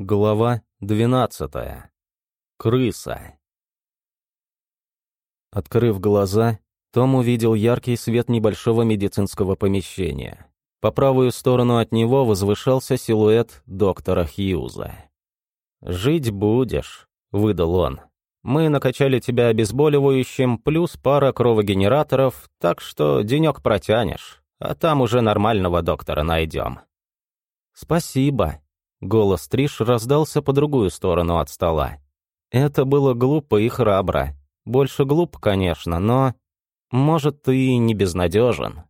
Глава 12. Крыса. Открыв глаза, Том увидел яркий свет небольшого медицинского помещения. По правую сторону от него возвышался силуэт доктора Хьюза. «Жить будешь», — выдал он. «Мы накачали тебя обезболивающим, плюс пара кровогенераторов, так что денек протянешь, а там уже нормального доктора найдем». «Спасибо», Голос Триш раздался по другую сторону от стола. Это было глупо и храбро. Больше глуп, конечно, но... Может, ты не безнадежен.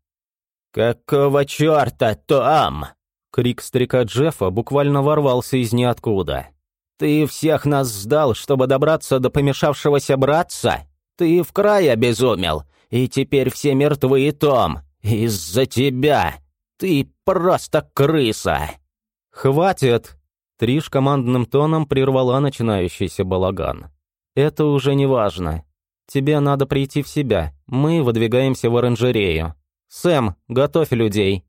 «Какого черта там?» Крик старика Джеффа буквально ворвался из ниоткуда. «Ты всех нас сдал, чтобы добраться до помешавшегося братца? Ты в край обезумел, и теперь все мертвы, Том. Из-за тебя. Ты просто крыса!» «Хватит!» Триш командным тоном прервала начинающийся балаган. «Это уже не важно. Тебе надо прийти в себя. Мы выдвигаемся в оранжерею. Сэм, готовь людей!»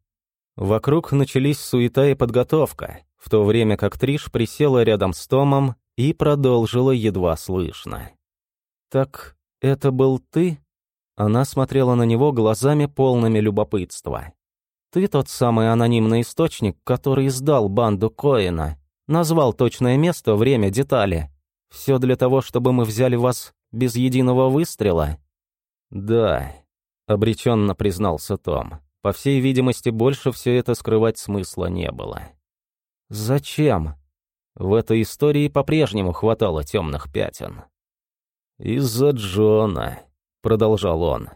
Вокруг начались суета и подготовка, в то время как Триш присела рядом с Томом и продолжила едва слышно. «Так это был ты?» Она смотрела на него глазами полными любопытства. Ты тот самый анонимный источник, который сдал банду Коина. Назвал точное место, время, детали. Все для того, чтобы мы взяли вас без единого выстрела?» «Да», — обреченно признался Том. По всей видимости, больше все это скрывать смысла не было. «Зачем?» В этой истории по-прежнему хватало темных пятен. «Из-за Джона», — продолжал он.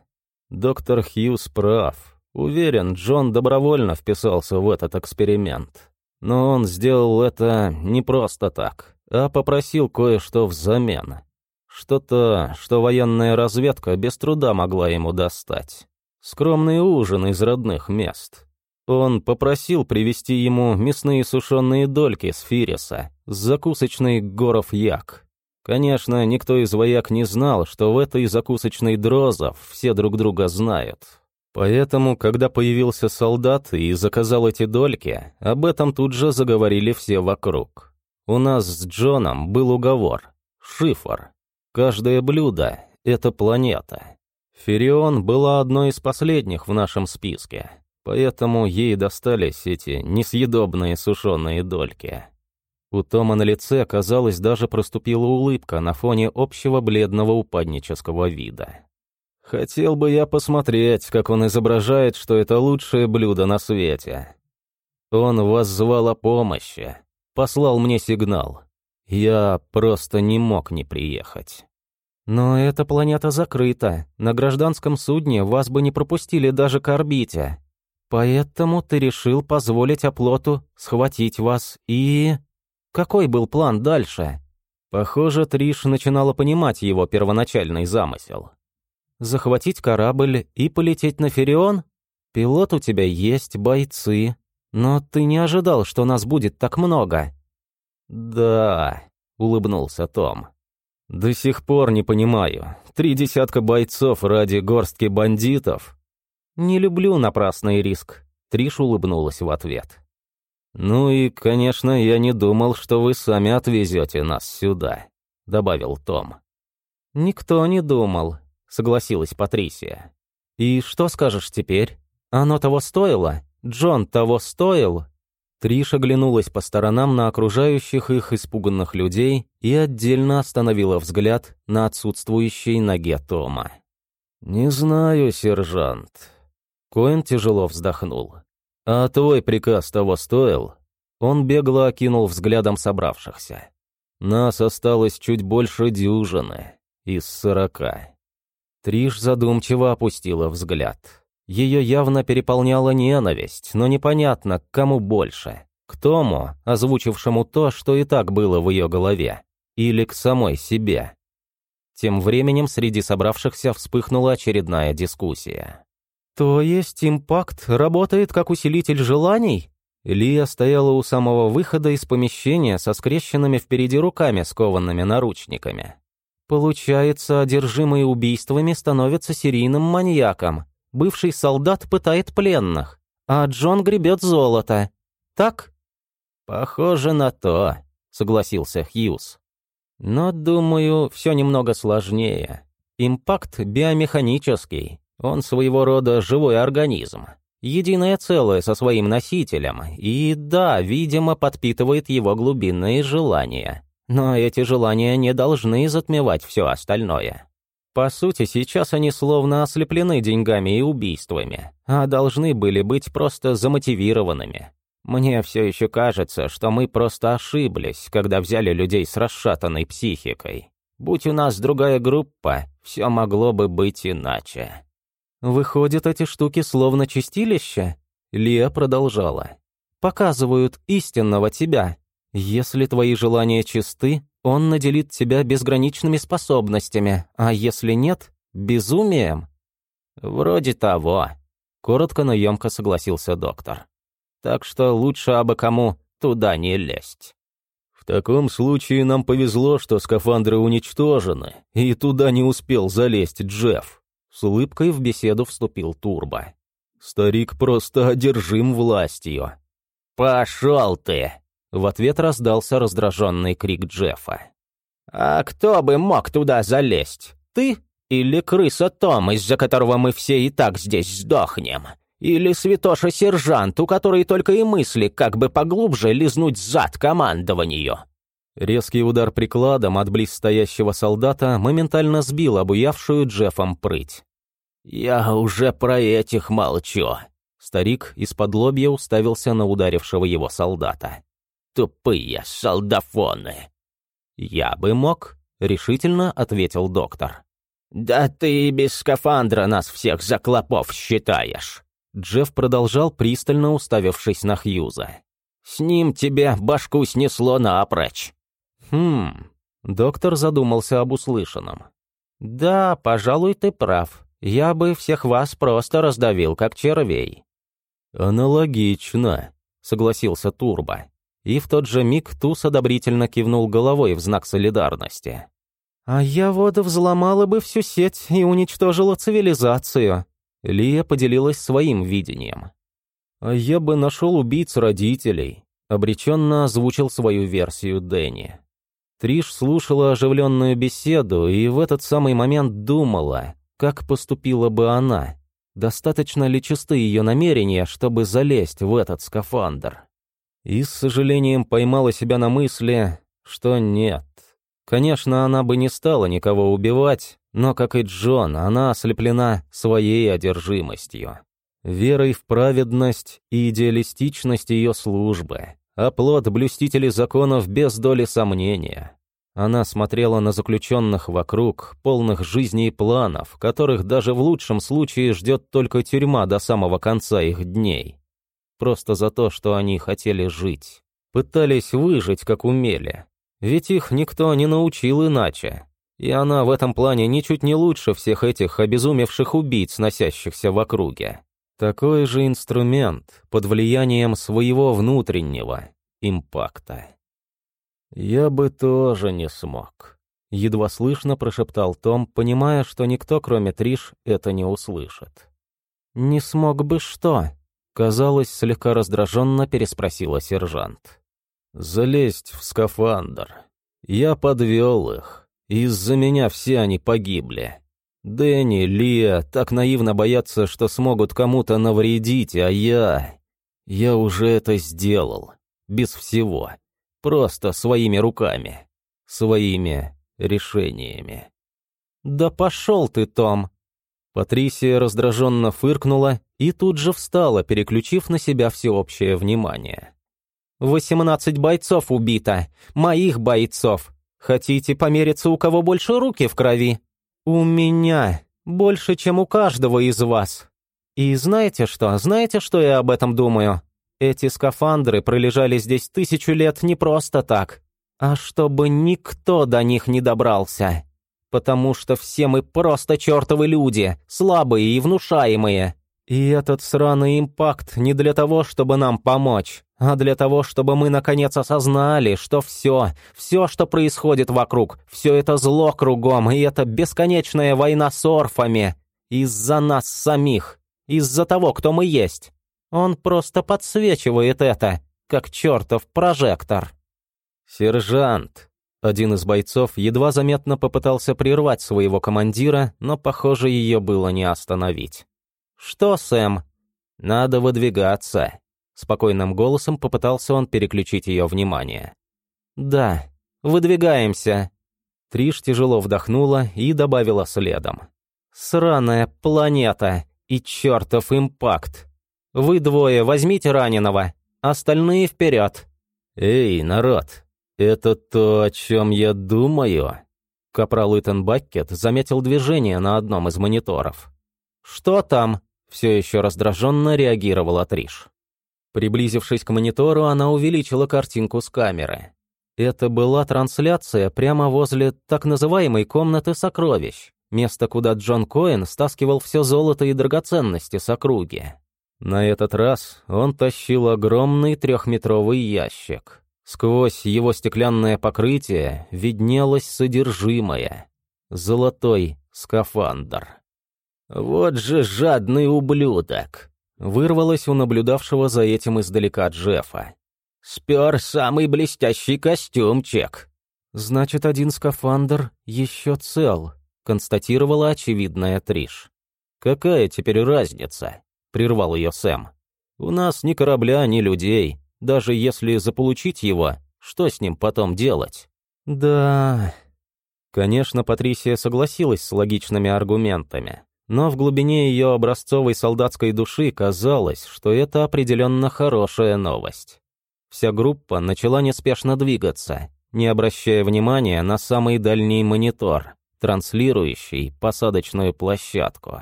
«Доктор Хьюз прав. Уверен, Джон добровольно вписался в этот эксперимент. Но он сделал это не просто так, а попросил кое-что взамен. Что-то, что военная разведка без труда могла ему достать. Скромный ужин из родных мест. Он попросил привезти ему мясные сушеные дольки с Фириса, с закусочной Горов Як. Конечно, никто из вояк не знал, что в этой закусочной Дрозов все друг друга знают, Поэтому, когда появился солдат и заказал эти дольки, об этом тут же заговорили все вокруг. У нас с Джоном был уговор. Шифр. Каждое блюдо — это планета. Ферион была одной из последних в нашем списке, поэтому ей достались эти несъедобные сушеные дольки. У Тома на лице, казалось, даже проступила улыбка на фоне общего бледного упаднического вида. Хотел бы я посмотреть, как он изображает, что это лучшее блюдо на свете. Он воззвал о помощи, послал мне сигнал. Я просто не мог не приехать. Но эта планета закрыта. На гражданском судне вас бы не пропустили даже к орбите. Поэтому ты решил позволить оплоту схватить вас и... Какой был план дальше? Похоже, Триш начинала понимать его первоначальный замысел захватить корабль и полететь на Ферион? Пилот у тебя есть, бойцы. Но ты не ожидал, что нас будет так много?» «Да», — улыбнулся Том. «До сих пор не понимаю. Три десятка бойцов ради горстки бандитов?» «Не люблю напрасный риск», — Триш улыбнулась в ответ. «Ну и, конечно, я не думал, что вы сами отвезете нас сюда», — добавил Том. «Никто не думал согласилась Патрисия. «И что скажешь теперь? Оно того стоило? Джон того стоил?» Триш оглянулась по сторонам на окружающих их испуганных людей и отдельно остановила взгляд на отсутствующей ноге Тома. «Не знаю, сержант». Коэн тяжело вздохнул. «А твой приказ того стоил?» Он бегло окинул взглядом собравшихся. «Нас осталось чуть больше дюжины из сорока». Триш задумчиво опустила взгляд. Ее явно переполняла ненависть, но непонятно, к кому больше. К тому, озвучившему то, что и так было в ее голове, или к самой себе. Тем временем среди собравшихся вспыхнула очередная дискуссия. «То есть импакт работает как усилитель желаний?» Лия стояла у самого выхода из помещения со скрещенными впереди руками, скованными наручниками. Получается, одержимый убийствами становится серийным маньяком. Бывший солдат пытает пленных, а Джон гребет золото. Так? Похоже на то, согласился Хьюз. Но, думаю, все немного сложнее. Импакт биомеханический, он своего рода живой организм. Единое целое со своим носителем, и да, видимо, подпитывает его глубинные желания. Но эти желания не должны затмевать все остальное. По сути, сейчас они словно ослеплены деньгами и убийствами, а должны были быть просто замотивированными. Мне все еще кажется, что мы просто ошиблись, когда взяли людей с расшатанной психикой. Будь у нас другая группа, все могло бы быть иначе. Выходят, эти штуки словно чистилище? Лия продолжала. Показывают истинного тебя. Если твои желания чисты, он наделит тебя безграничными способностями, а если нет — безумием. Вроде того. Коротко, но емко согласился доктор. Так что лучше абы кому туда не лезть. В таком случае нам повезло, что скафандры уничтожены, и туда не успел залезть Джефф. С улыбкой в беседу вступил Турбо. Старик просто одержим властью. «Пошел ты!» В ответ раздался раздраженный крик Джеффа. «А кто бы мог туда залезть? Ты или крыса Том, из-за которого мы все и так здесь сдохнем? Или святоша-сержант, у которой только и мысли, как бы поглубже лизнуть зад командованию?» Резкий удар прикладом от близстоящего солдата моментально сбил обуявшую Джеффом прыть. «Я уже про этих молчу». Старик из-под лобья уставился на ударившего его солдата. «Тупые солдафоны!» «Я бы мог», — решительно ответил доктор. «Да ты без скафандра нас всех за клопов считаешь!» Джефф продолжал, пристально уставившись на Хьюза. «С ним тебе башку снесло напрочь!» «Хм...» Доктор задумался об услышанном. «Да, пожалуй, ты прав. Я бы всех вас просто раздавил, как червей». «Аналогично», — согласился Турбо. И в тот же миг Туз одобрительно кивнул головой в знак солидарности. «А я вот взломала бы всю сеть и уничтожила цивилизацию». Лия поделилась своим видением. «А я бы нашел убийц родителей», — обреченно озвучил свою версию Дэнни. Триш слушала оживленную беседу и в этот самый момент думала, как поступила бы она. Достаточно ли чисты ее намерения, чтобы залезть в этот скафандр? И с сожалением поймала себя на мысли, что нет. Конечно, она бы не стала никого убивать, но, как и Джон, она ослеплена своей одержимостью. Верой в праведность и идеалистичность ее службы, оплот блюстителей законов без доли сомнения. Она смотрела на заключенных вокруг, полных жизней и планов, которых даже в лучшем случае ждет только тюрьма до самого конца их дней. Просто за то, что они хотели жить. Пытались выжить, как умели. Ведь их никто не научил иначе. И она в этом плане ничуть не лучше всех этих обезумевших убийц, носящихся в округе. Такой же инструмент под влиянием своего внутреннего импакта. «Я бы тоже не смог», — едва слышно прошептал Том, понимая, что никто, кроме Триш, это не услышит. «Не смог бы что?» — казалось, слегка раздраженно переспросила сержант. «Залезть в скафандр. Я подвел их. Из-за меня все они погибли. Дэнни, Лия так наивно боятся, что смогут кому-то навредить, а я... Я уже это сделал. Без всего. Просто своими руками. Своими решениями. «Да пошел ты, Том!» Патрисия раздраженно фыркнула и тут же встала, переключив на себя всеобщее внимание. «Восемнадцать бойцов убито! Моих бойцов! Хотите помериться, у кого больше руки в крови?» «У меня больше, чем у каждого из вас. И знаете что? Знаете, что я об этом думаю? Эти скафандры пролежали здесь тысячу лет не просто так, а чтобы никто до них не добрался. Потому что все мы просто чертовы люди, слабые и внушаемые. И этот сраный импакт не для того, чтобы нам помочь, а для того, чтобы мы наконец осознали, что все, все, что происходит вокруг, все это зло кругом, и это бесконечная война с орфами. Из-за нас самих, из-за того, кто мы есть. Он просто подсвечивает это, как чертов прожектор. «Сержант!» Один из бойцов едва заметно попытался прервать своего командира, но, похоже, ее было не остановить. «Что, Сэм?» «Надо выдвигаться», — спокойным голосом попытался он переключить ее внимание. «Да, выдвигаемся». Триш тяжело вдохнула и добавила следом. «Сраная планета и чертов импакт. Вы двое возьмите раненого, остальные вперед». «Эй, народ, это то, о чем я думаю?» Капрал Итан Баккет заметил движение на одном из мониторов. «Что там?» — все еще раздраженно реагировала Триш. Приблизившись к монитору, она увеличила картинку с камеры. Это была трансляция прямо возле так называемой комнаты сокровищ, место, куда Джон Коэн стаскивал все золото и драгоценности с округи. На этот раз он тащил огромный трехметровый ящик. Сквозь его стеклянное покрытие виднелось содержимое. Золотой скафандр. «Вот же жадный ублюдок!» Вырвалось у наблюдавшего за этим издалека Джеффа. «Спер самый блестящий костюмчик!» «Значит, один скафандр еще цел», — констатировала очевидная Триш. «Какая теперь разница?» прервал ее Сэм. «У нас ни корабля, ни людей. Даже если заполучить его, что с ним потом делать?» «Да...» Конечно, Патрисия согласилась с логичными аргументами, но в глубине ее образцовой солдатской души казалось, что это определенно хорошая новость. Вся группа начала неспешно двигаться, не обращая внимания на самый дальний монитор, транслирующий посадочную площадку.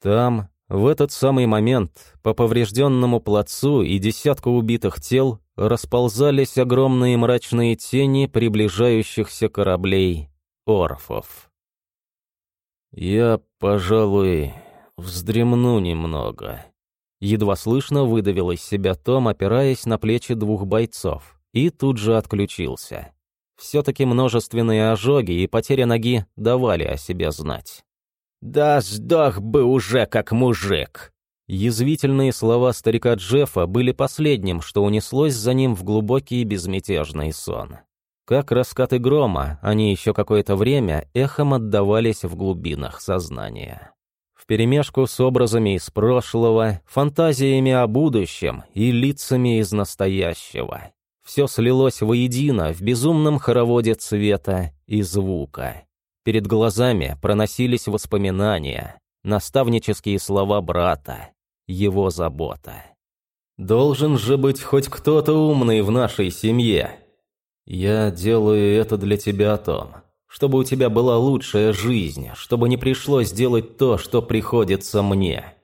Там, в этот самый момент по поврежденному плацу и десятку убитых тел расползались огромные мрачные тени приближающихся кораблей орфов. «Я, пожалуй, вздремну немного», — едва слышно выдавил из себя Том, опираясь на плечи двух бойцов, и тут же отключился. Все-таки множественные ожоги и потеря ноги давали о себе знать. «Да сдох бы уже как мужик!» Язвительные слова старика Джеффа были последним, что унеслось за ним в глубокий безмятежный сон. Как раскаты грома, они еще какое-то время эхом отдавались в глубинах сознания. Вперемешку с образами из прошлого, фантазиями о будущем и лицами из настоящего. Все слилось воедино в безумном хороводе цвета и звука. Перед глазами проносились воспоминания, наставнические слова брата, его забота. «Должен же быть хоть кто-то умный в нашей семье. Я делаю это для тебя, Том, чтобы у тебя была лучшая жизнь, чтобы не пришлось делать то, что приходится мне.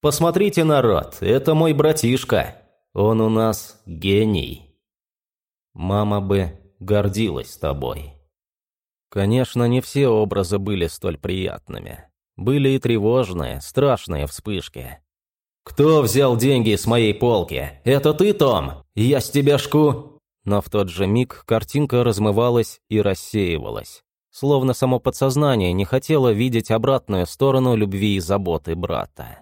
Посмотрите, народ, это мой братишка. Он у нас гений. Мама бы гордилась тобой». Конечно, не все образы были столь приятными. Были и тревожные, страшные вспышки. «Кто взял деньги с моей полки? Это ты, Том? Я с тебя шку...» Но в тот же миг картинка размывалась и рассеивалась. Словно само подсознание не хотело видеть обратную сторону любви и заботы брата.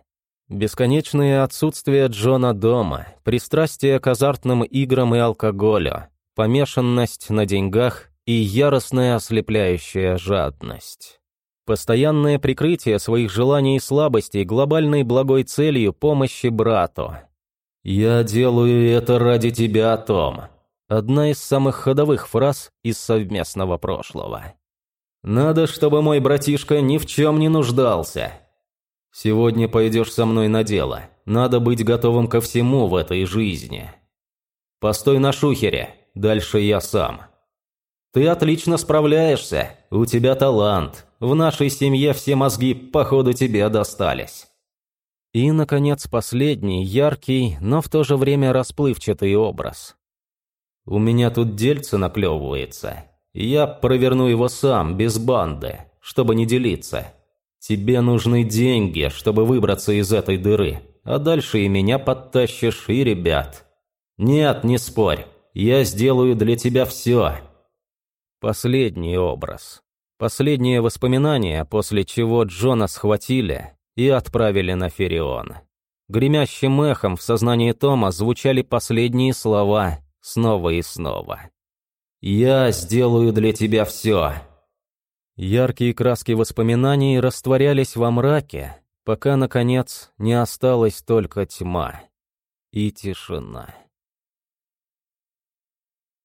Бесконечное отсутствие Джона дома, пристрастие к азартным играм и алкоголю, помешанность на деньгах и яростная ослепляющая жадность. Постоянное прикрытие своих желаний и слабостей глобальной благой целью помощи брату. «Я делаю это ради тебя, Том», одна из самых ходовых фраз из совместного прошлого. «Надо, чтобы мой братишка ни в чем не нуждался. Сегодня пойдешь со мной на дело. Надо быть готовым ко всему в этой жизни. Постой на шухере, дальше я сам». Ты отлично справляешься, у тебя талант. В нашей семье все мозги, походу, тебе достались». И, наконец, последний, яркий, но в то же время расплывчатый образ. «У меня тут дельце наклевывается. Я проверну его сам, без банды, чтобы не делиться. Тебе нужны деньги, чтобы выбраться из этой дыры, а дальше и меня подтащишь, и ребят. Нет, не спорь, я сделаю для тебя все, Последний образ. Последнее воспоминание, после чего Джона схватили и отправили на Ферион. Гремящим эхом в сознании Тома звучали последние слова снова и снова. Я сделаю для тебя все». Яркие краски воспоминаний растворялись во мраке, пока, наконец, не осталась только тьма и тишина.